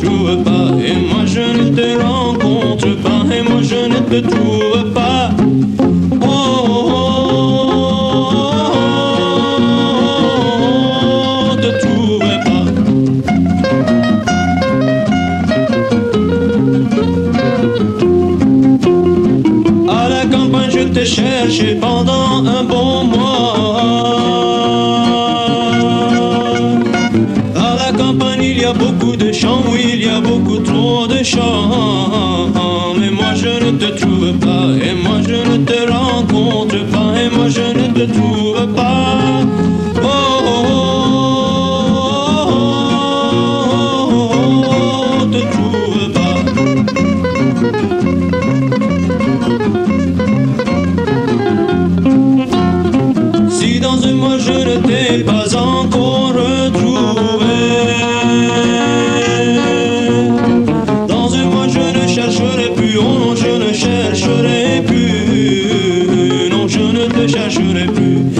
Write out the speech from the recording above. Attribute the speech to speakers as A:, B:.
A: trouve pas, et moi, je ne te rencontre pas, et moi, je ne te trouve pas. T'ai cherché pendant un bon mois. À la campagne, il y a beaucoup de champs, oui, il y a beaucoup trop de champs. Pas encore retrouvé Dans un mois je ne chercherai plus, oh non je ne chercherai plus. Non je ne te chercherai plus